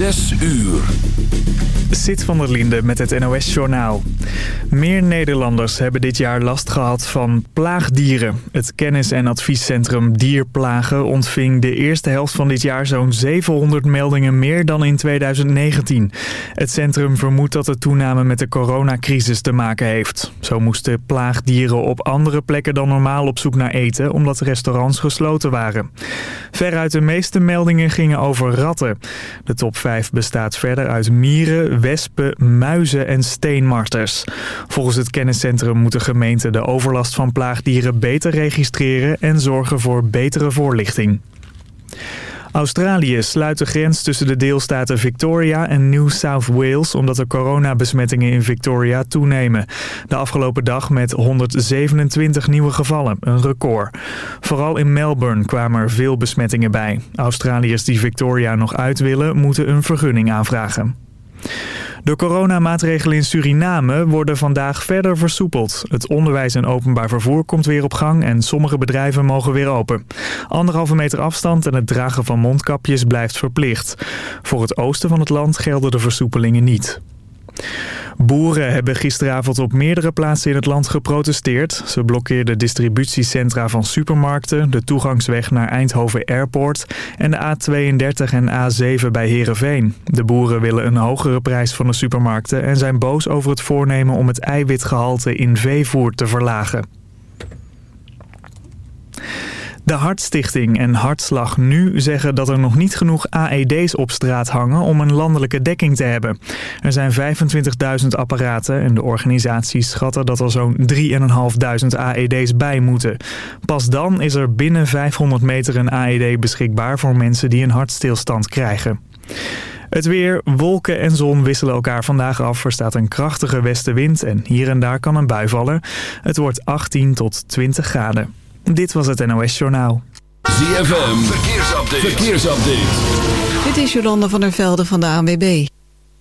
Zes uur. Zit van der Linde met het NOS-journaal. Meer Nederlanders hebben dit jaar last gehad van plaagdieren. Het kennis- en adviescentrum Dierplagen ontving de eerste helft van dit jaar zo'n 700 meldingen meer dan in 2019. Het centrum vermoedt dat de toename met de coronacrisis te maken heeft. Zo moesten plaagdieren op andere plekken dan normaal op zoek naar eten, omdat restaurants gesloten waren. Veruit de meeste meldingen gingen over ratten. De top 5 bestaat verder uit mieren, wespen, muizen en steenmarters. Volgens het kenniscentrum moeten gemeenten de overlast van plaagdieren beter registreren en zorgen voor betere voorlichting. Australië sluit de grens tussen de deelstaten Victoria en New South Wales... omdat de coronabesmettingen in Victoria toenemen. De afgelopen dag met 127 nieuwe gevallen, een record. Vooral in Melbourne kwamen er veel besmettingen bij. Australiërs die Victoria nog uit willen, moeten een vergunning aanvragen. De coronamaatregelen in Suriname worden vandaag verder versoepeld. Het onderwijs en openbaar vervoer komt weer op gang en sommige bedrijven mogen weer open. Anderhalve meter afstand en het dragen van mondkapjes blijft verplicht. Voor het oosten van het land gelden de versoepelingen niet. Boeren hebben gisteravond op meerdere plaatsen in het land geprotesteerd. Ze blokkeerden distributiecentra van supermarkten, de toegangsweg naar Eindhoven Airport en de A32 en A7 bij Heerenveen. De boeren willen een hogere prijs van de supermarkten en zijn boos over het voornemen om het eiwitgehalte in veevoer te verlagen. De Hartstichting en Hartslag Nu zeggen dat er nog niet genoeg AED's op straat hangen om een landelijke dekking te hebben. Er zijn 25.000 apparaten en de organisaties schatten dat er zo'n 3.500 AED's bij moeten. Pas dan is er binnen 500 meter een AED beschikbaar voor mensen die een hartstilstand krijgen. Het weer, wolken en zon wisselen elkaar vandaag af. Er staat een krachtige westenwind en hier en daar kan een bui vallen. Het wordt 18 tot 20 graden. Dit was het NOS Journaal. ZFM, verkeersupdate. verkeersupdate. Dit is Jolanda van der Velde van de ANWB.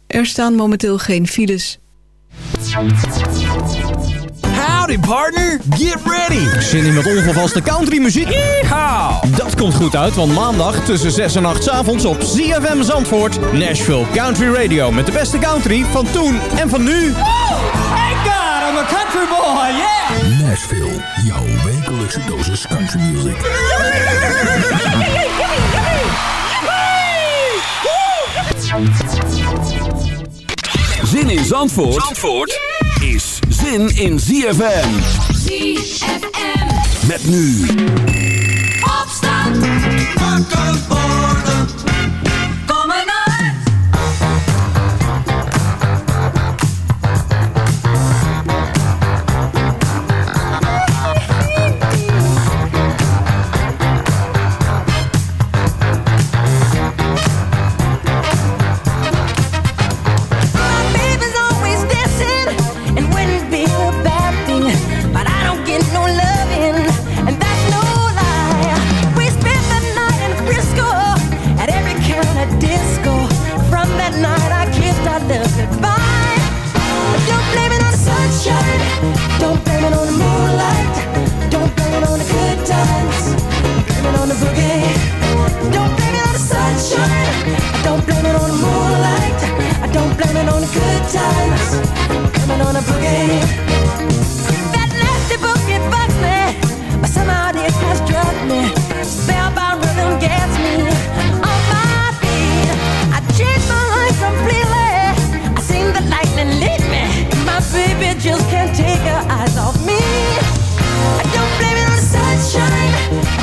Er staan momenteel geen files. Howdy partner, get ready. Zin in met ongevaste country muziek? Yeehaw. Dat komt goed uit, want maandag tussen 6 en 8 avonds op ZFM Zandvoort... Nashville Country Radio met de beste country van toen en van nu. Woo! Thank God, I'm a country boy, yeah! Nashville, jouw wekelijkse dosis country music. Zin in Zandvoort, Zandvoort is zin in ZFM. ZFM. Met nu. Opstand. Wakker worden.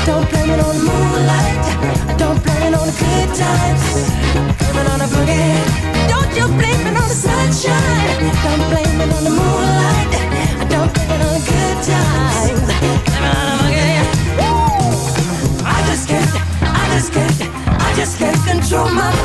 Don't you blame it on the moonlight. I don't blame it on the good times. I'm on a buggy. Don't just blame it on the sunshine. Don't blame it on the moonlight.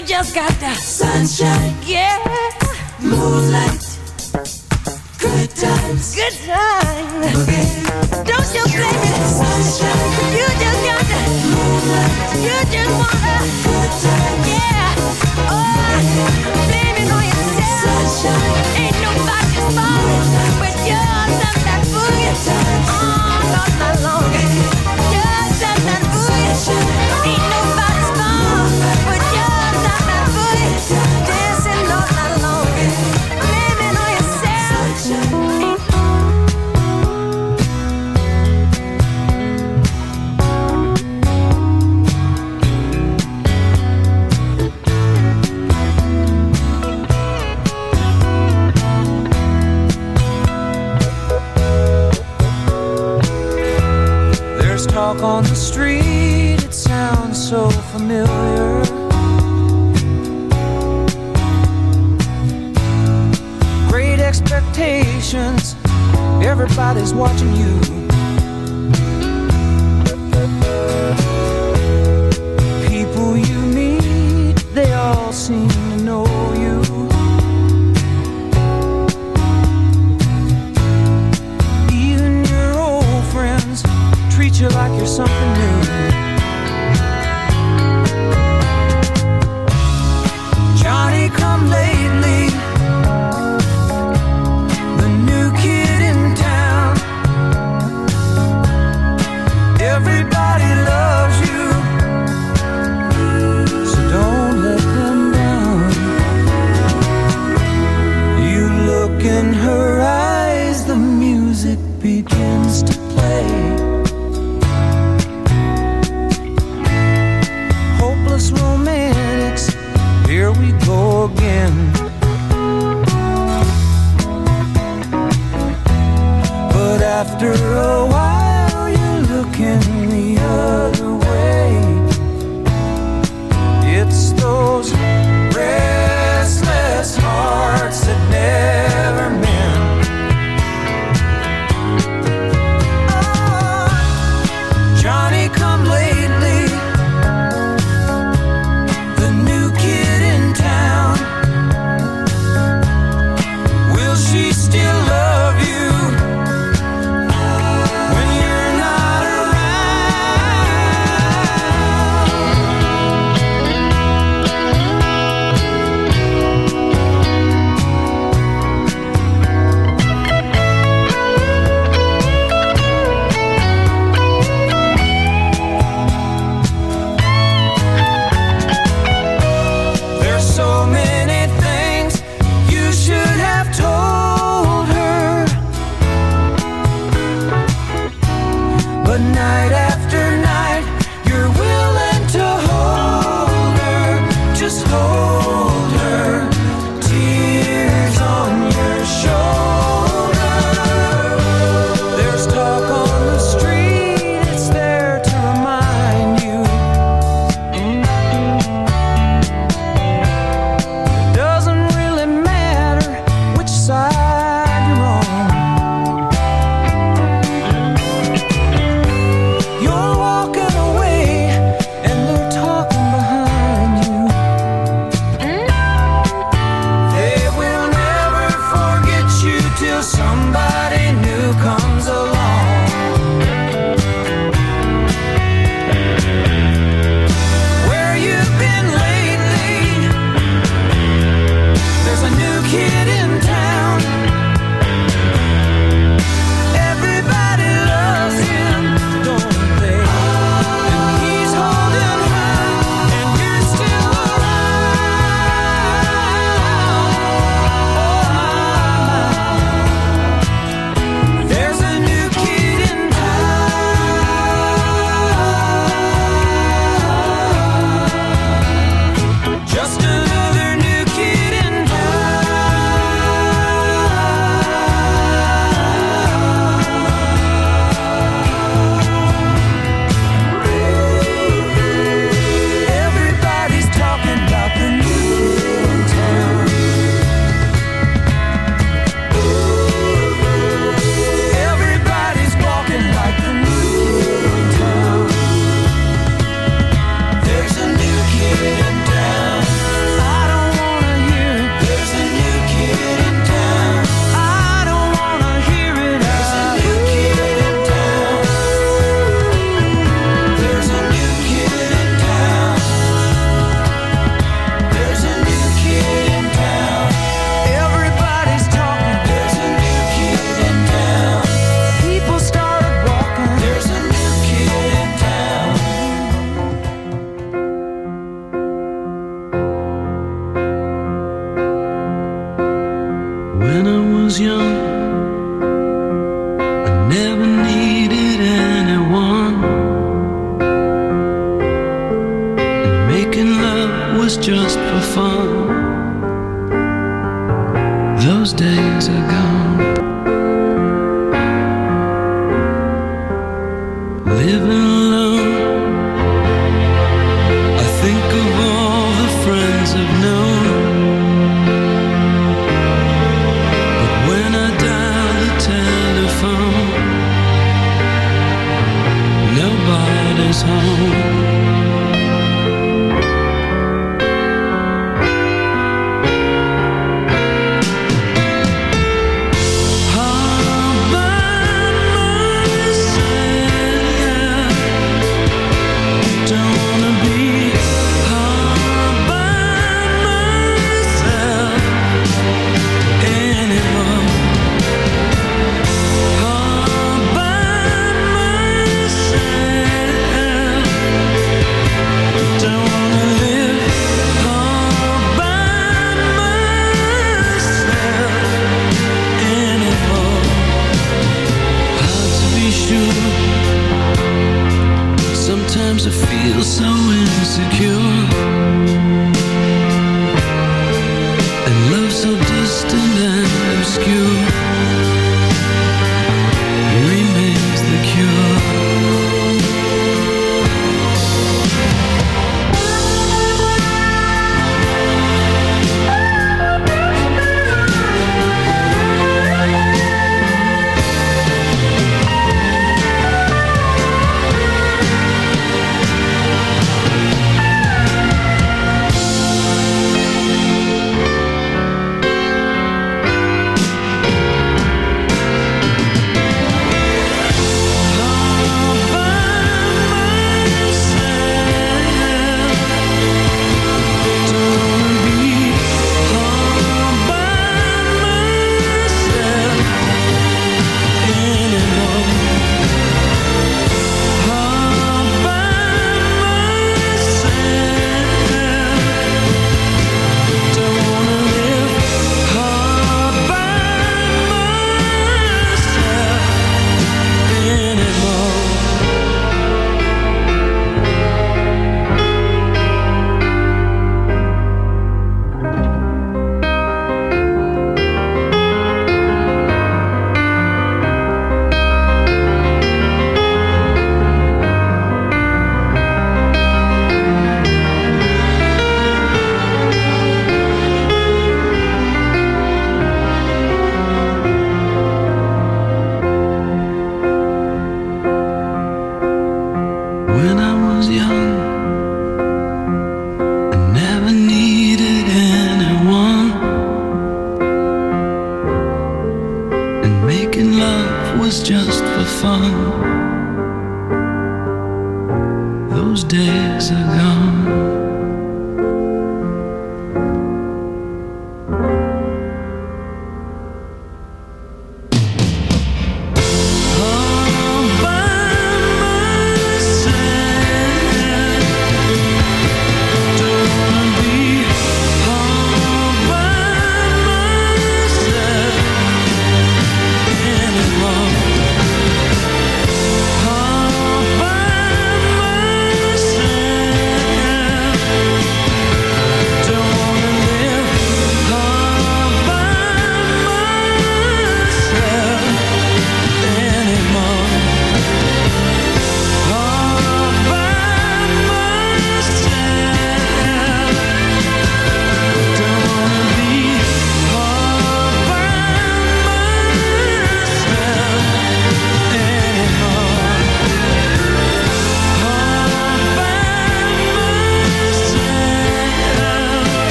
You just got the sunshine. Yeah. Moonlight. Good times. Good times. Don't you blame it. Sunshine. You just got the moonlight. You just wanna. Good times. Yeah. Oh, blame it on yourself. Sunshine. Ain't nobody's fault.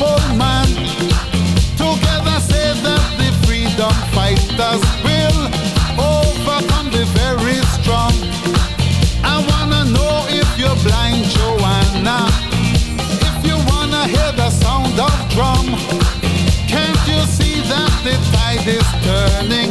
powerful man. Together say that the freedom fighters will overcome the very strong. I wanna know if you're blind, Joanna. If you wanna hear the sound of drum, can't you see that the tide is turning?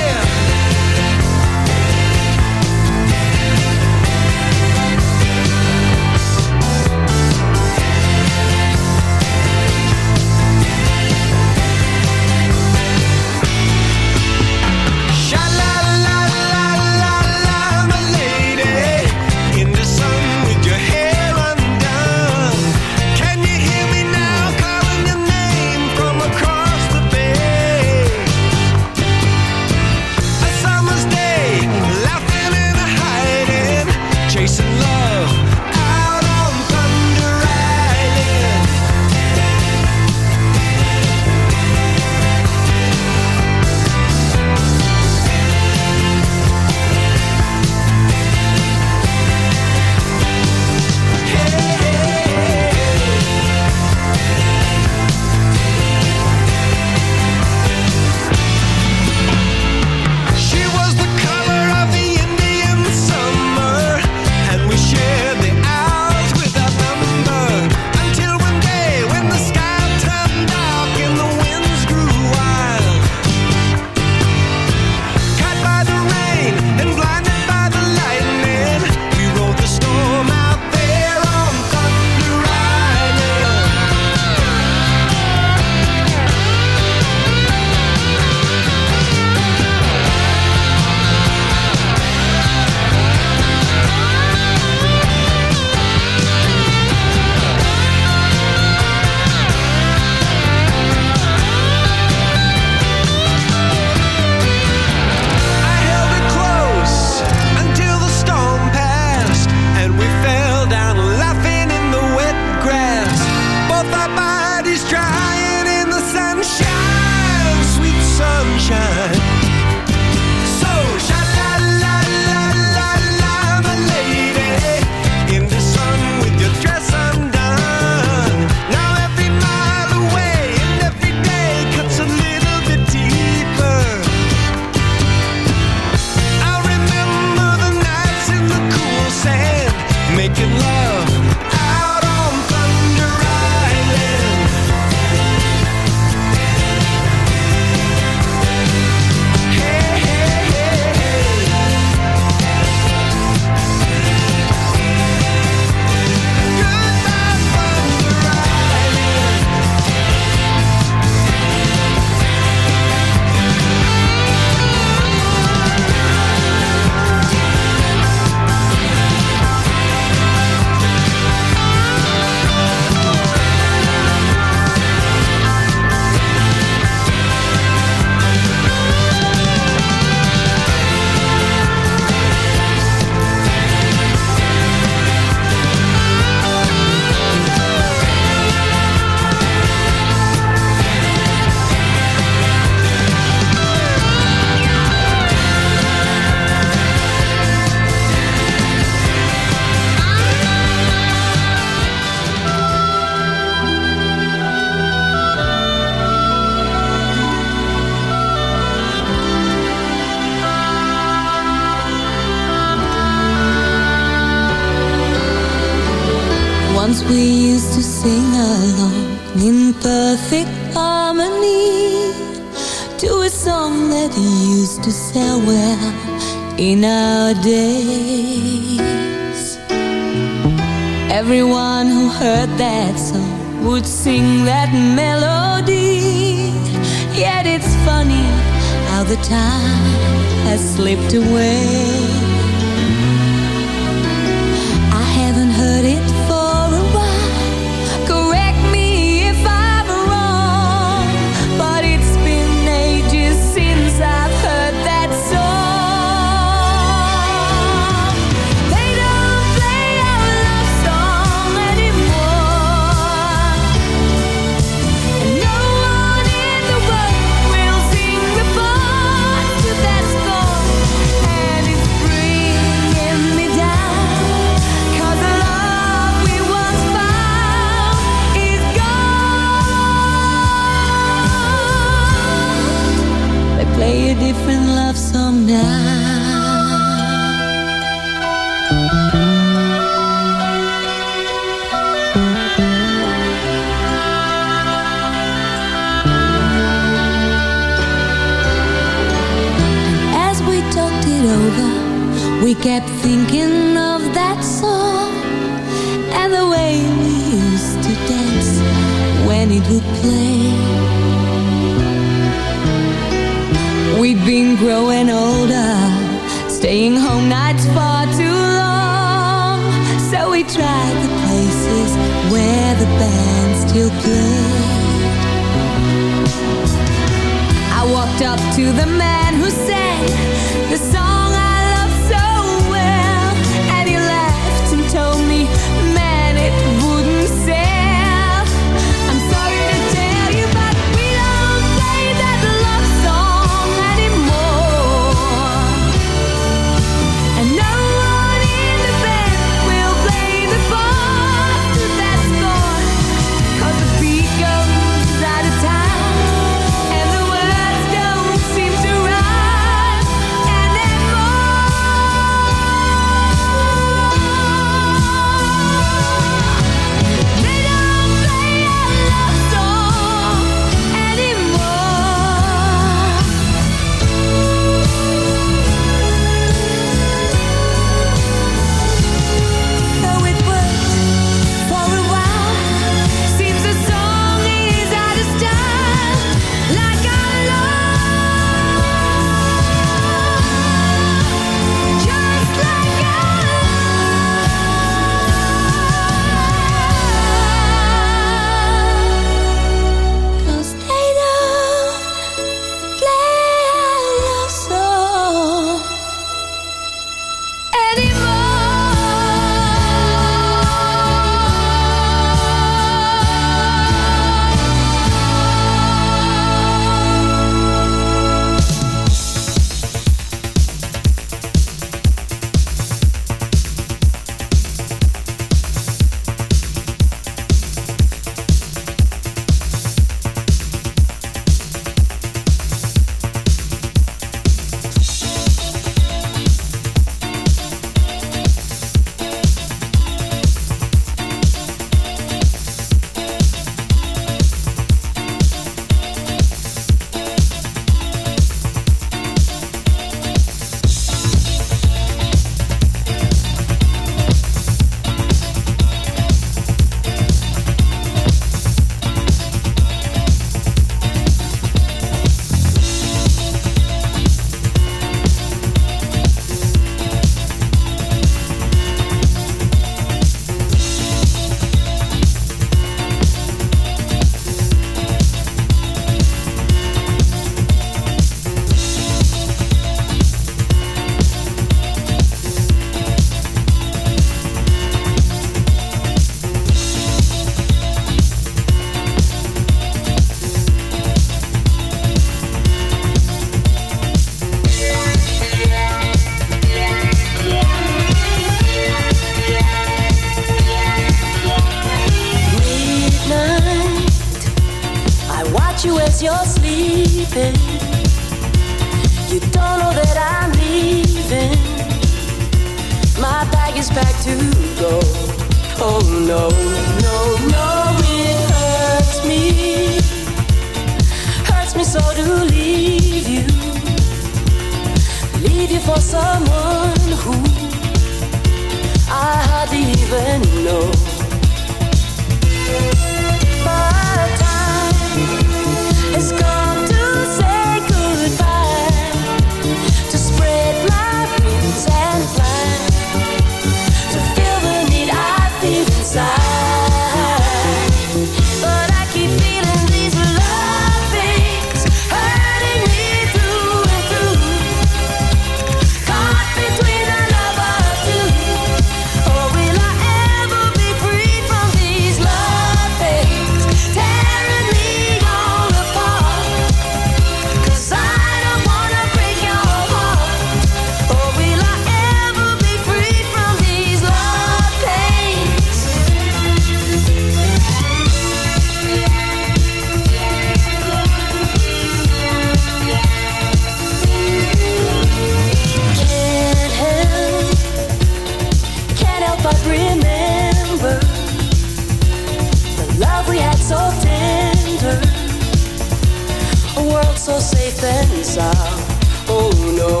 felt so safe and sound. Oh no,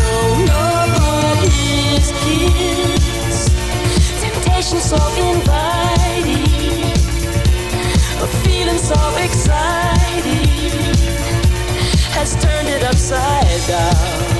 no, no, is his temptation so inviting, a feeling so exciting has turned it upside down.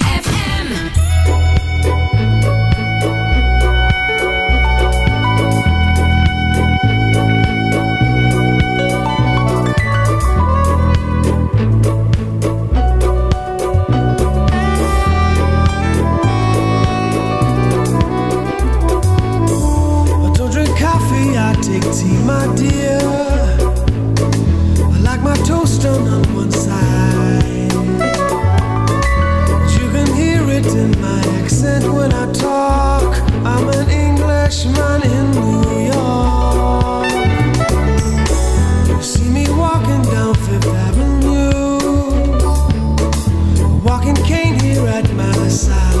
at my side.